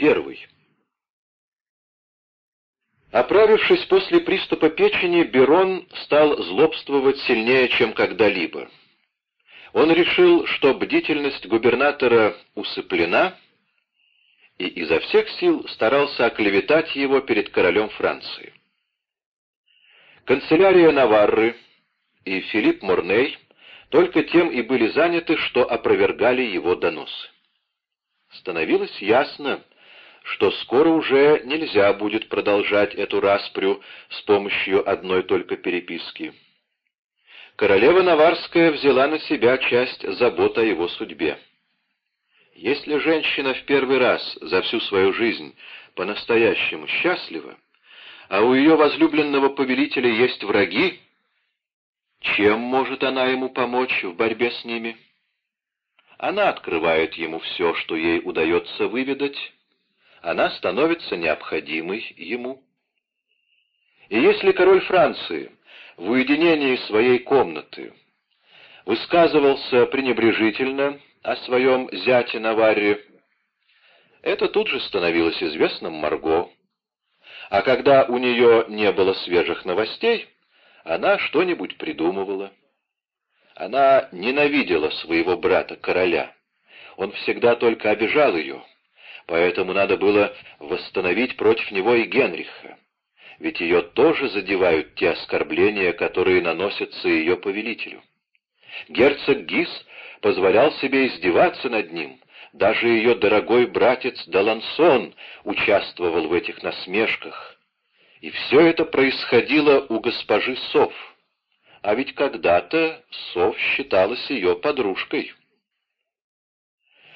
Первый. Оправившись после приступа печени, Берон стал злобствовать сильнее, чем когда-либо. Он решил, что бдительность губернатора усыплена, и изо всех сил старался оклеветать его перед королем Франции. Канцелярия Наварры и Филипп Морней только тем и были заняты, что опровергали его доносы. Становилось ясно, что скоро уже нельзя будет продолжать эту распрю с помощью одной только переписки. Королева Наварская взяла на себя часть забот о его судьбе. Если женщина в первый раз за всю свою жизнь по-настоящему счастлива, а у ее возлюбленного повелителя есть враги, чем может она ему помочь в борьбе с ними? Она открывает ему все, что ей удается выведать, она становится необходимой ему. И если король Франции в уединении своей комнаты высказывался пренебрежительно о своем зяте Наварре, это тут же становилось известным Марго. А когда у нее не было свежих новостей, она что-нибудь придумывала. Она ненавидела своего брата-короля. Он всегда только обижал ее, поэтому надо было восстановить против него и Генриха. Ведь ее тоже задевают те оскорбления, которые наносятся ее повелителю. Герцог Гис позволял себе издеваться над ним, даже ее дорогой братец Далансон участвовал в этих насмешках. И все это происходило у госпожи Сов. А ведь когда-то Сов считалась ее подружкой.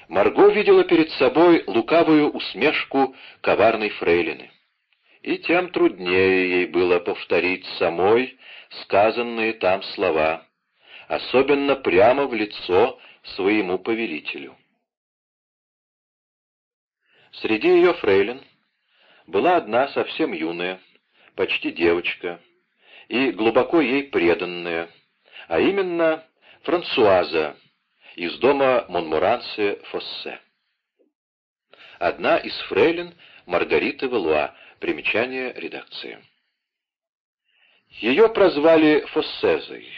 Марго видела перед собой лукавую усмешку коварной фрейлины. И тем труднее ей было повторить самой сказанные там слова, особенно прямо в лицо своему повелителю. Среди ее фрейлин была одна совсем юная, почти девочка, и глубоко ей преданная, а именно Франсуаза из дома Монмурансе-Фоссе. Одна из фрейлин Маргарита Велуа, примечание редакции. Ее прозвали Фоссезой.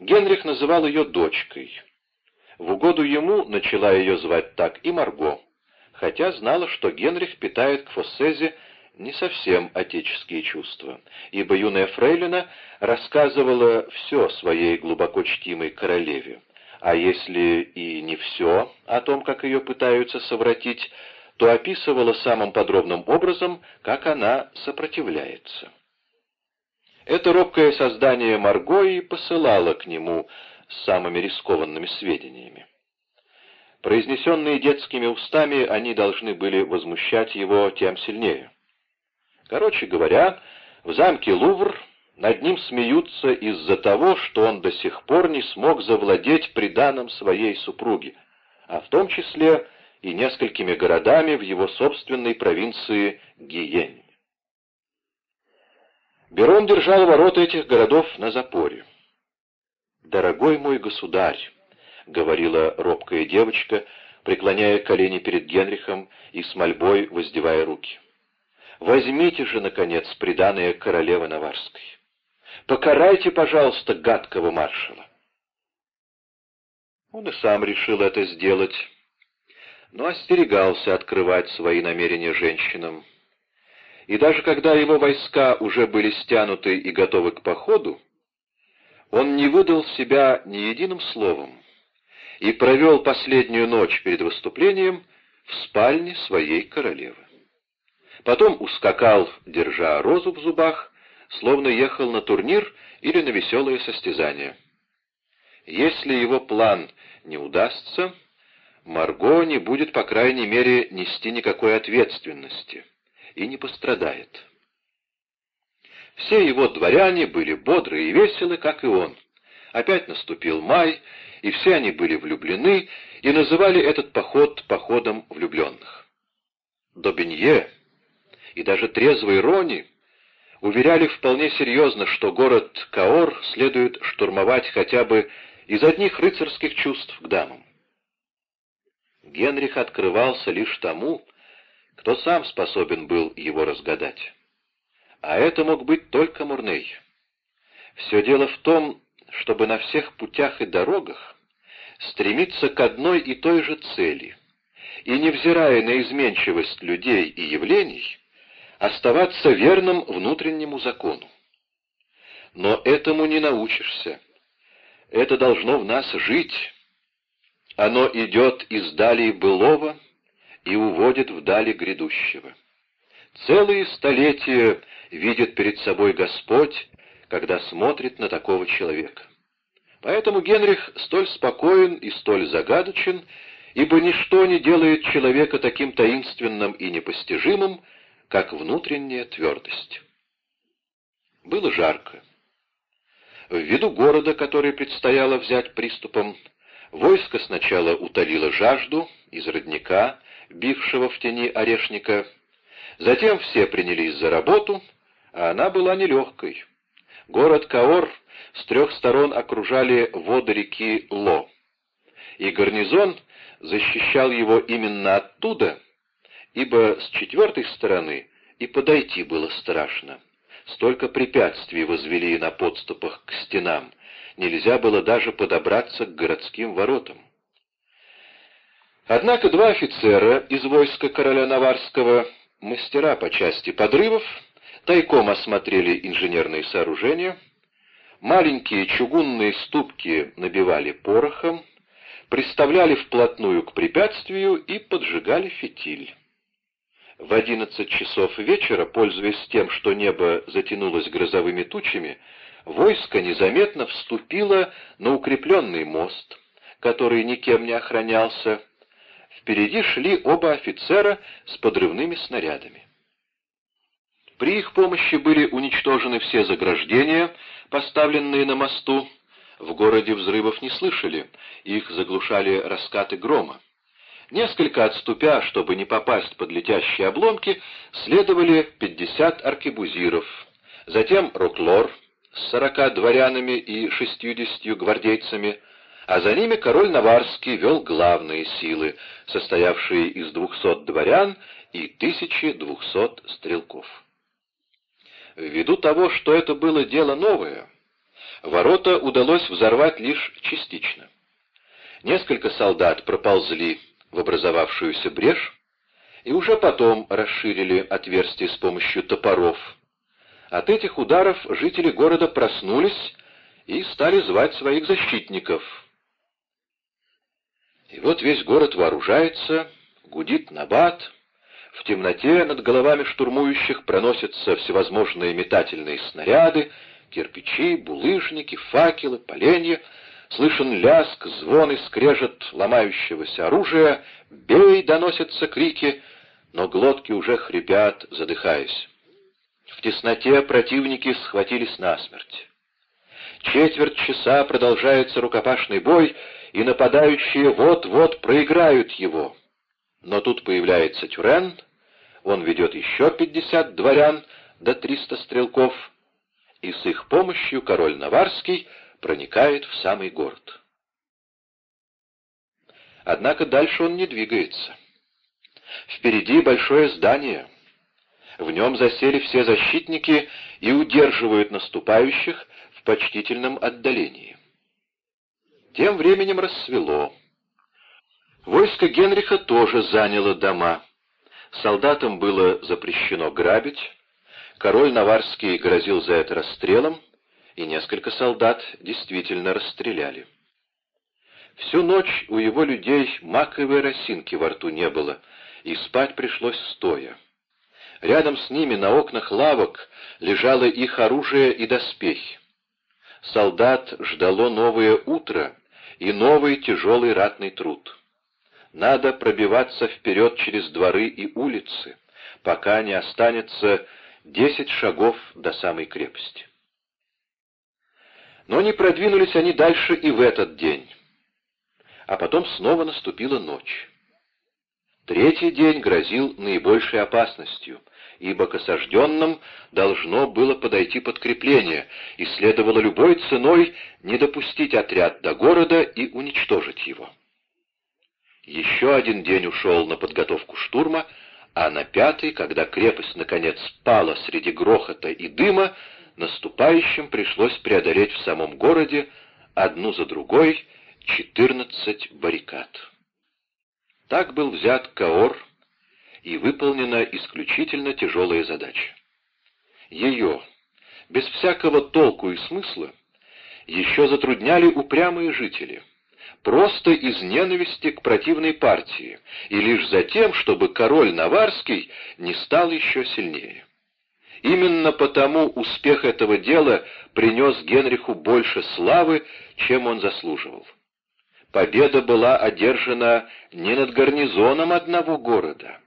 Генрих называл ее дочкой. В угоду ему начала ее звать так и Марго хотя знала, что Генрих питает к Фоссезе не совсем отеческие чувства, ибо юная фрейлина рассказывала все своей глубоко чтимой королеве, а если и не все о том, как ее пытаются совратить, то описывала самым подробным образом, как она сопротивляется. Это робкое создание Марго и посылало к нему с самыми рискованными сведениями. Произнесенные детскими устами, они должны были возмущать его тем сильнее. Короче говоря, в замке Лувр над ним смеются из-за того, что он до сих пор не смог завладеть приданым своей супруги, а в том числе и несколькими городами в его собственной провинции Гиень. Берон держал ворота этих городов на запоре. «Дорогой мой государь!» — говорила робкая девочка, преклоняя колени перед Генрихом и с мольбой воздевая руки. «Возьмите же, наконец, приданное королевы Наварской. Покарайте, пожалуйста, гадкого маршала». Он и сам решил это сделать, но остерегался открывать свои намерения женщинам. И даже когда его войска уже были стянуты и готовы к походу, он не выдал себя ни единым словом и провел последнюю ночь перед выступлением в спальне своей королевы. Потом ускакал, держа розу в зубах, словно ехал на турнир или на веселое состязание. Если его план не удастся, Марго не будет, по крайней мере, нести никакой ответственности и не пострадает. Все его дворяне были бодры и веселы, как и он. Опять наступил май, и все они были влюблены и называли этот поход походом влюбленных. Добенье и даже трезвый Рони уверяли вполне серьезно, что город Каор следует штурмовать хотя бы из одних рыцарских чувств к дамам. Генрих открывался лишь тому, кто сам способен был его разгадать. А это мог быть только Мурней. Все дело в том, чтобы на всех путях и дорогах стремиться к одной и той же цели, и, невзирая на изменчивость людей и явлений, оставаться верным внутреннему закону. Но этому не научишься. Это должно в нас жить. Оно идет из далей былого и уводит в дали грядущего. Целые столетия видит перед собой Господь, когда смотрит на такого человека. Поэтому Генрих столь спокоен и столь загадочен, ибо ничто не делает человека таким таинственным и непостижимым, как внутренняя твердость. Было жарко. В виду города, который предстояло взять приступом, войско сначала утолило жажду из родника, бившего в тени орешника, затем все принялись за работу, а она была нелегкой. Город Каор с трех сторон окружали воды реки Ло, и гарнизон защищал его именно оттуда, ибо с четвертой стороны и подойти было страшно. Столько препятствий возвели на подступах к стенам, нельзя было даже подобраться к городским воротам. Однако два офицера из войска короля Наварского, мастера по части подрывов, тайком осмотрели инженерные сооружения, маленькие чугунные ступки набивали порохом, приставляли вплотную к препятствию и поджигали фитиль. В одиннадцать часов вечера, пользуясь тем, что небо затянулось грозовыми тучами, войско незаметно вступило на укрепленный мост, который никем не охранялся. Впереди шли оба офицера с подрывными снарядами. При их помощи были уничтожены все заграждения, поставленные на мосту. В городе взрывов не слышали, их заглушали раскаты грома. Несколько отступя, чтобы не попасть под летящие обломки, следовали пятьдесят аркебузиров. Затем Роклор с сорока дворянами и шестьюдесятью гвардейцами, а за ними король Наварский вел главные силы, состоявшие из двухсот дворян и тысячи двухсот стрелков. Ввиду того, что это было дело новое, ворота удалось взорвать лишь частично. Несколько солдат проползли в образовавшуюся брешь и уже потом расширили отверстие с помощью топоров. От этих ударов жители города проснулись и стали звать своих защитников. И вот весь город вооружается, гудит набат, в темноте над головами штурмующих проносятся всевозможные метательные снаряды, кирпичи, булыжники, факелы, поленья — Слышен ляск, звон и скрежет ломающегося оружия, «Бей!» — доносятся крики, но глотки уже хрипят, задыхаясь. В тесноте противники схватились насмерть. Четверть часа продолжается рукопашный бой, и нападающие вот-вот проиграют его. Но тут появляется Тюрен, он ведет еще пятьдесят дворян до триста стрелков, и с их помощью король Наварский — проникает в самый город. Однако дальше он не двигается. Впереди большое здание. В нем засели все защитники и удерживают наступающих в почтительном отдалении. Тем временем рассвело. Войско Генриха тоже заняло дома. Солдатам было запрещено грабить. Король Наварский грозил за это расстрелом, и несколько солдат действительно расстреляли. Всю ночь у его людей маковой росинки во рту не было, и спать пришлось стоя. Рядом с ними на окнах лавок лежало их оружие и доспехи. Солдат ждало новое утро и новый тяжелый ратный труд. Надо пробиваться вперед через дворы и улицы, пока не останется десять шагов до самой крепости. Но не продвинулись они дальше и в этот день. А потом снова наступила ночь. Третий день грозил наибольшей опасностью, ибо к осажденным должно было подойти подкрепление, и следовало любой ценой не допустить отряд до города и уничтожить его. Еще один день ушел на подготовку штурма, а на пятый, когда крепость наконец спала среди грохота и дыма, наступающим пришлось преодолеть в самом городе одну за другой четырнадцать баррикад. Так был взят Каор, и выполнена исключительно тяжелая задача. Ее, без всякого толку и смысла, еще затрудняли упрямые жители, просто из ненависти к противной партии, и лишь за тем, чтобы король Наварский не стал еще сильнее. Именно потому успех этого дела принес Генриху больше славы, чем он заслуживал. Победа была одержана не над гарнизоном одного города,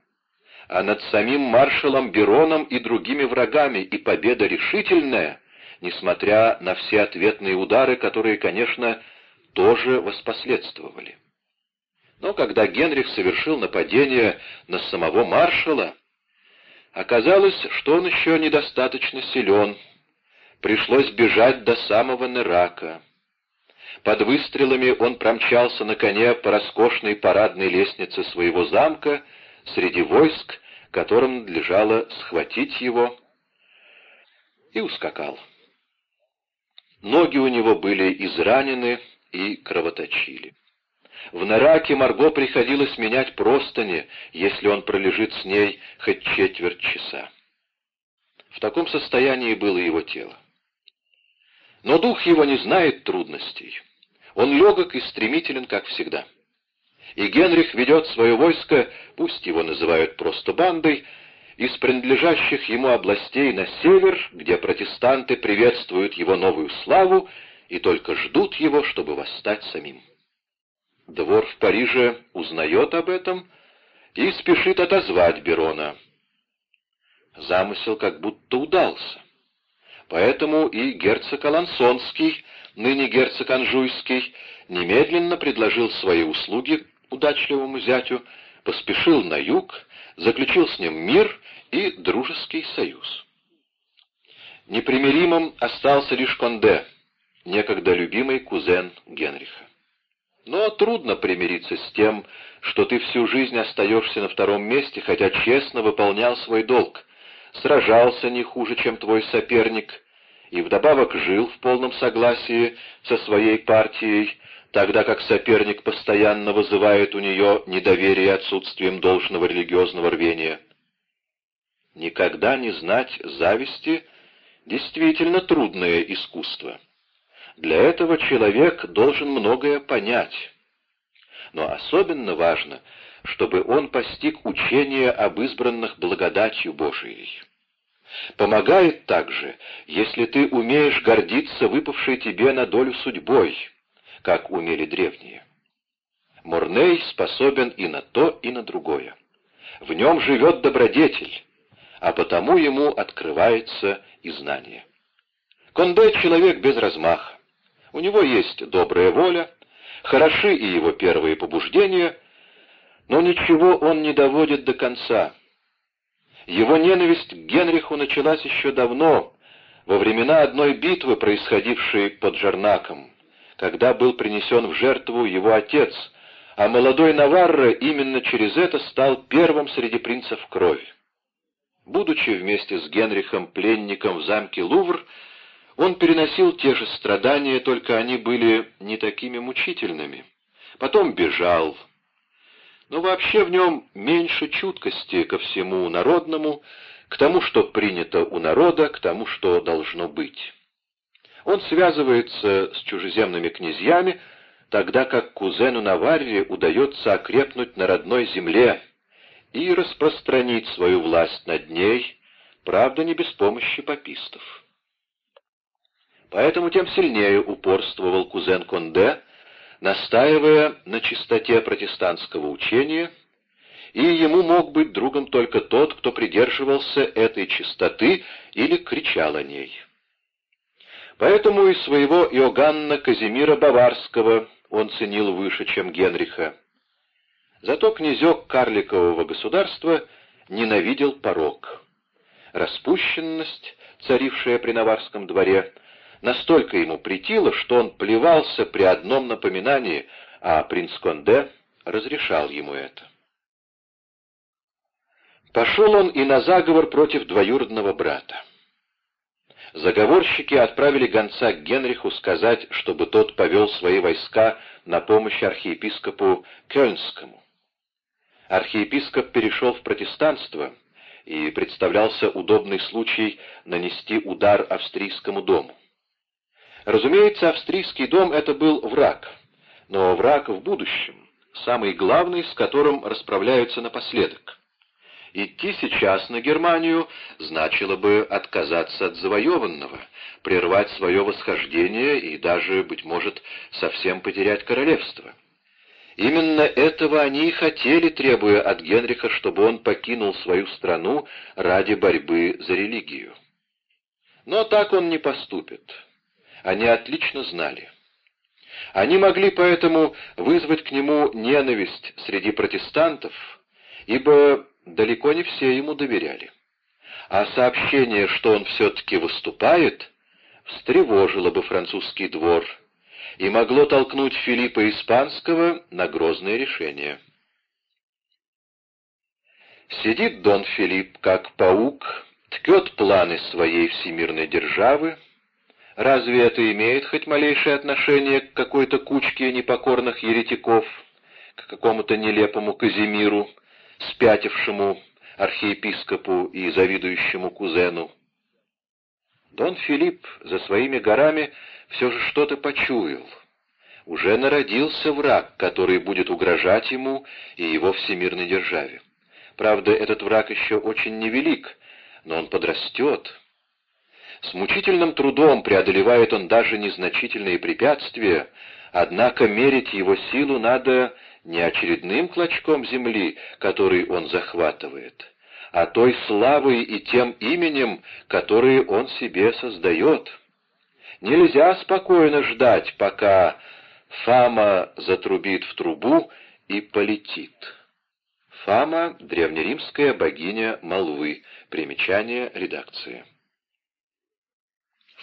а над самим маршалом Бероном и другими врагами, и победа решительная, несмотря на все ответные удары, которые, конечно, тоже воспоследствовали. Но когда Генрих совершил нападение на самого маршала, оказалось, что он еще недостаточно силен, пришлось бежать до самого Нерака. Под выстрелами он промчался на коне по роскошной парадной лестнице своего замка среди войск, которым надлежало схватить его, и ускакал. Ноги у него были изранены и кровоточили. В Нараке Марго приходилось менять простыни, если он пролежит с ней хоть четверть часа. В таком состоянии было его тело. Но дух его не знает трудностей. Он легок и стремителен, как всегда. И Генрих ведет свое войско, пусть его называют просто бандой, из принадлежащих ему областей на север, где протестанты приветствуют его новую славу и только ждут его, чтобы восстать самим. Двор в Париже узнает об этом и спешит отозвать Берона. Замысел как будто удался. Поэтому и герцог Алансонский, ныне герцог Анжуйский, немедленно предложил свои услуги удачливому зятю, поспешил на юг, заключил с ним мир и дружеский союз. Непримиримым остался лишь Конде, некогда любимый кузен Генриха. Но трудно примириться с тем, что ты всю жизнь остаешься на втором месте, хотя честно выполнял свой долг, сражался не хуже, чем твой соперник, и вдобавок жил в полном согласии со своей партией, тогда как соперник постоянно вызывает у нее недоверие отсутствием должного религиозного рвения. Никогда не знать зависти — действительно трудное искусство. Для этого человек должен многое понять. Но особенно важно, чтобы он постиг учение об избранных благодатью Божией. Помогает также, если ты умеешь гордиться выпавшей тебе на долю судьбой, как умели древние. Мурней способен и на то, и на другое. В нем живет добродетель, а потому ему открывается и знание. Конде — человек без размаха. У него есть добрая воля, хороши и его первые побуждения, но ничего он не доводит до конца. Его ненависть к Генриху началась еще давно, во времена одной битвы, происходившей под Жарнаком, когда был принесен в жертву его отец, а молодой Наварро именно через это стал первым среди принцев крови. Будучи вместе с Генрихом пленником в замке Лувр, он переносил те же страдания, только они были не такими мучительными. Потом бежал. Но вообще в нем меньше чуткости ко всему народному, к тому, что принято у народа, к тому, что должно быть. Он связывается с чужеземными князьями, тогда как кузену Наварре удается окрепнуть на родной земле и распространить свою власть над ней, правда, не без помощи попистов. Поэтому тем сильнее упорствовал кузен Конде, настаивая на чистоте протестантского учения, и ему мог быть другом только тот, кто придерживался этой чистоты или кричал о ней. Поэтому и своего Иоганна Казимира Баварского он ценил выше, чем Генриха. Зато князек карликового государства ненавидел порог. Распущенность, царившая при Наварском дворе, — настолько ему претило, что он плевался при одном напоминании, а принц Конде разрешал ему это. Пошел он и на заговор против двоюродного брата. Заговорщики отправили гонца к Генриху сказать, чтобы тот повел свои войска на помощь архиепископу Кёльнскому. Архиепископ перешел в протестанство, и представлялся удобный случай нанести удар австрийскому дому. Разумеется, австрийский дом — это был враг, но враг в будущем, самый главный, с которым расправляются напоследок. Идти сейчас на Германию значило бы отказаться от завоеванного, прервать свое восхождение и даже, быть может, совсем потерять королевство. Именно этого они и хотели, требуя от Генриха, чтобы он покинул свою страну ради борьбы за религию. Но так он не поступит. Они отлично знали. Они могли поэтому вызвать к нему ненависть среди протестантов, ибо далеко не все ему доверяли. А сообщение, что он все-таки выступает, встревожило бы французский двор и могло толкнуть Филиппа Испанского на грозное решение. Сидит Дон Филипп, как паук, ткет планы своей всемирной державы. Разве это имеет хоть малейшее отношение к какой-то кучке непокорных еретиков, к какому-то нелепому Казимиру, спятившему архиепископу и завидующему кузену. Дон Филипп за своими горами все же что-то почуял. Уже народился враг, который будет угрожать ему и его всемирной державе. Правда, этот враг еще очень невелик, но он подрастет. С мучительным трудом преодолевает он даже незначительные препятствия, однако мерить его силу надо не очередным клочком земли, который он захватывает, а той славой и тем именем, которые он себе создает. Нельзя спокойно ждать, пока Фама затрубит в трубу и полетит. Фама — древнеримская богиня молвы. Примечание редакции.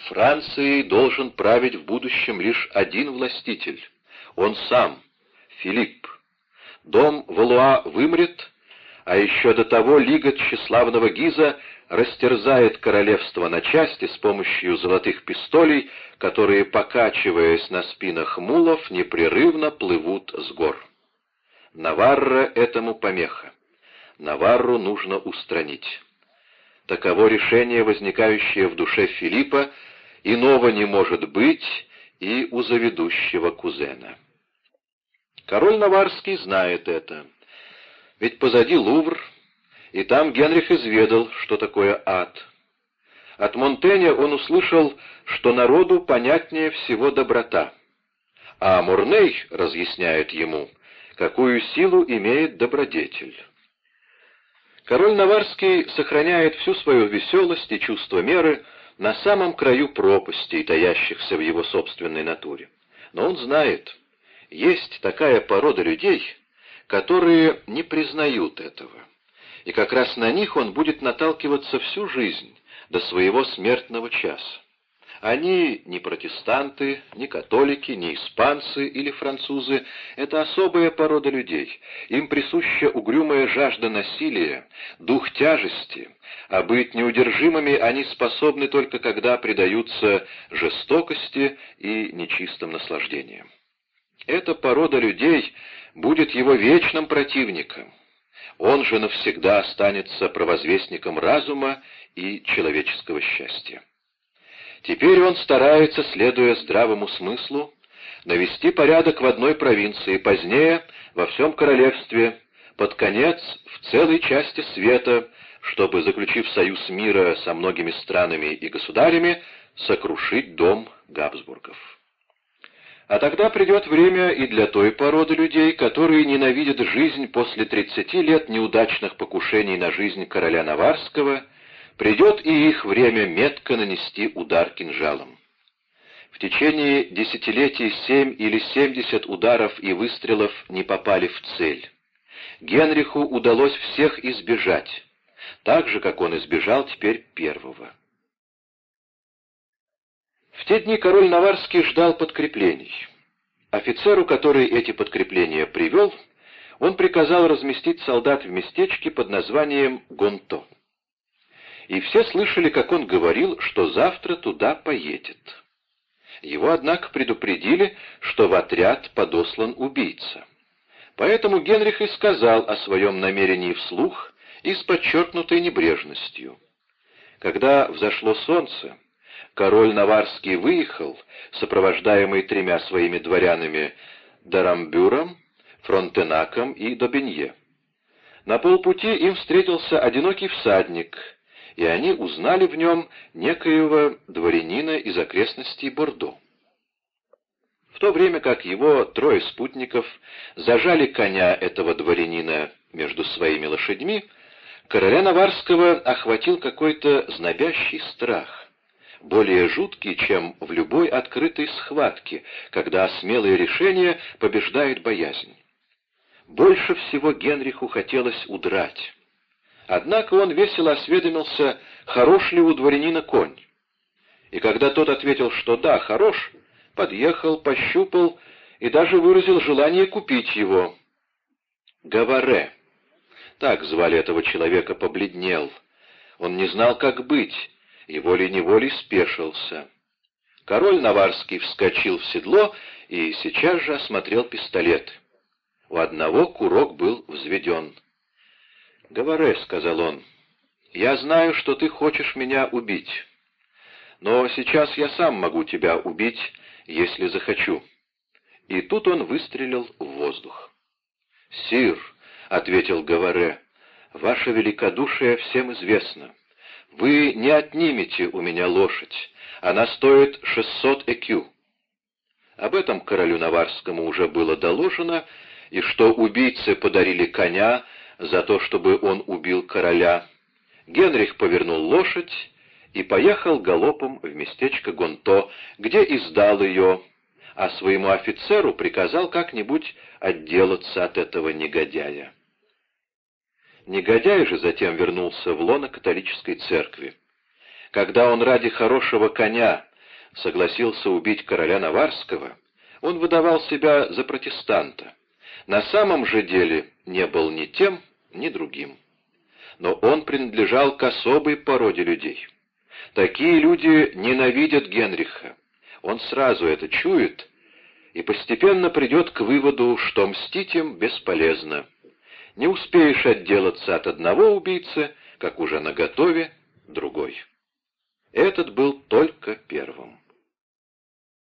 Францией должен править в будущем лишь один властитель. Он сам, Филипп. Дом Валуа вымрет, а еще до того Лига тщеславного Гиза растерзает королевство на части с помощью золотых пистолей, которые, покачиваясь на спинах мулов, непрерывно плывут с гор. Наварра этому помеха. Наварру нужно устранить. Таково решение, возникающее в душе Филиппа, иного не может быть и у заведущего кузена. Король Наварский знает это. Ведь позади Лувр, и там Генрих изведал, что такое ад. От Монтэня он услышал, что народу понятнее всего доброта. А Мурней разъясняет ему, какую силу имеет добродетель. Король Наварский сохраняет всю свою веселость и чувство меры на самом краю пропастей, таящихся в его собственной натуре. Но он знает, есть такая порода людей, которые не признают этого. И как раз на них он будет наталкиваться всю жизнь, до своего смертного часа. Они не протестанты, не католики, не испанцы или французы. Это особая порода людей. Им присуща угрюмая жажда насилия, дух тяжести, а быть неудержимыми они способны только когда предаются жестокости и нечистым наслаждениям. Эта порода людей будет его вечным противником. Он же навсегда останется провозвестником разума и человеческого счастья. Теперь он старается, следуя здравому смыслу, навести порядок в одной провинции, позднее во всем королевстве, под конец в целой части света, чтобы, заключив союз мира со многими странами и государями, сокрушить дом Габсбургов. А тогда придет время и для той породы людей, которые ненавидят жизнь после 30 лет неудачных покушений на жизнь короля Наварского – Придет и их время метко нанести удар кинжалом. В течение десятилетий семь или семьдесят ударов и выстрелов не попали в цель. Генриху удалось всех избежать, так же, как он избежал теперь первого. В те дни король Наварский ждал подкреплений. Офицеру, который эти подкрепления привел, он приказал разместить солдат в местечке под названием Гонто. И все слышали, как он говорил, что завтра туда поедет. Его, однако, предупредили, что в отряд подослан убийца. Поэтому Генрих и сказал о своем намерении вслух и с подчеркнутой небрежностью. Когда взошло солнце, король Наварский выехал, сопровождаемый тремя своими дворянами Дарамбюром, Фронтенаком и Добенье. На полпути им встретился одинокий всадник, и они узнали в нем некоего дворянина из окрестностей Бордо. В то время как его трое спутников зажали коня этого дворянина между своими лошадьми, Короля Наварского охватил какой-то знобящий страх, более жуткий, чем в любой открытой схватке, когда смелое решение побеждает боязнь. Больше всего Генриху хотелось удрать. Однако он весело осведомился, хорош ли у дворянина конь. И когда тот ответил, что да, хорош, подъехал, пощупал и даже выразил желание купить его. «Гаваре», так звали этого человека, побледнел. Он не знал, как быть, и волей-неволей спешился. Король Наварский вскочил в седло и сейчас же осмотрел пистолет. У одного курок был взведен. «Говори», — сказал он, — «я знаю, что ты хочешь меня убить. Но сейчас я сам могу тебя убить, если захочу». И тут он выстрелил в воздух. «Сир», — ответил Гаваре, — «ваше великодушие всем известно. Вы не отнимете у меня лошадь, она стоит шестьсот экю». Об этом королю Наварскому уже было доложено, и что убийцы подарили коня за то, чтобы он убил короля. Генрих повернул лошадь и поехал галопом в местечко Гонто, где издал ее, а своему офицеру приказал как-нибудь отделаться от этого негодяя. Негодяй же затем вернулся в лоно католической церкви. Когда он ради хорошего коня согласился убить короля Наварского, он выдавал себя за протестанта. На самом же деле не был ни тем, ни другим. Но он принадлежал к особой породе людей. Такие люди ненавидят Генриха. Он сразу это чует и постепенно придет к выводу, что мстить им бесполезно. Не успеешь отделаться от одного убийцы, как уже наготове другой. Этот был только первым.